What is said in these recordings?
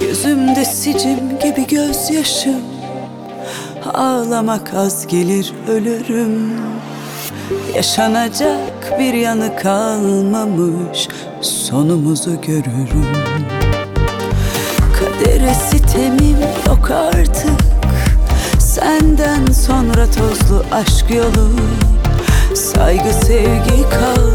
Gözümde sicim gibi gözyaşım. Ağlamak az gelir ölürüm. Yaşanacak bir yanı kalmamış Sonumuzu görürüm. Kadere sitemim yok artık Senden sonra tozlu aşk yolu. Saygı sevgi kal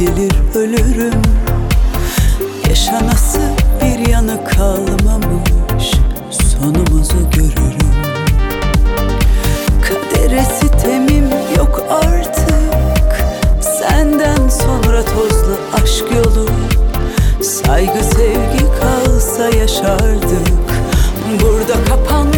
gelir ölürüm. Yaşanası bir yanı kalmamış Sonumuzu görürüm. Kadere sitemim yok artık Senden sonra tozlu aşk yolu. Saygı sevgi kalsa yaşardık. Burada kapan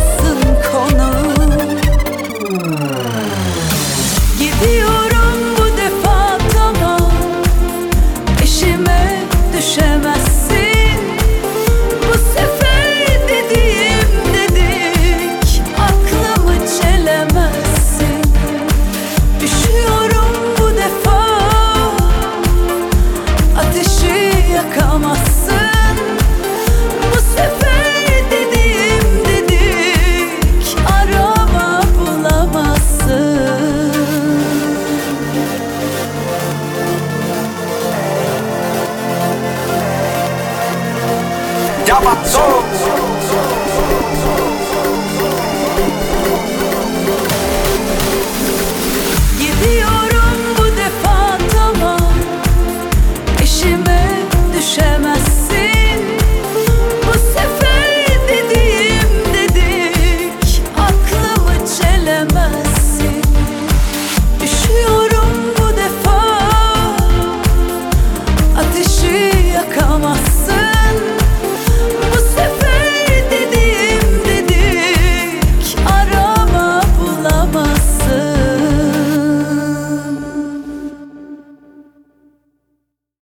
Jabba Soul.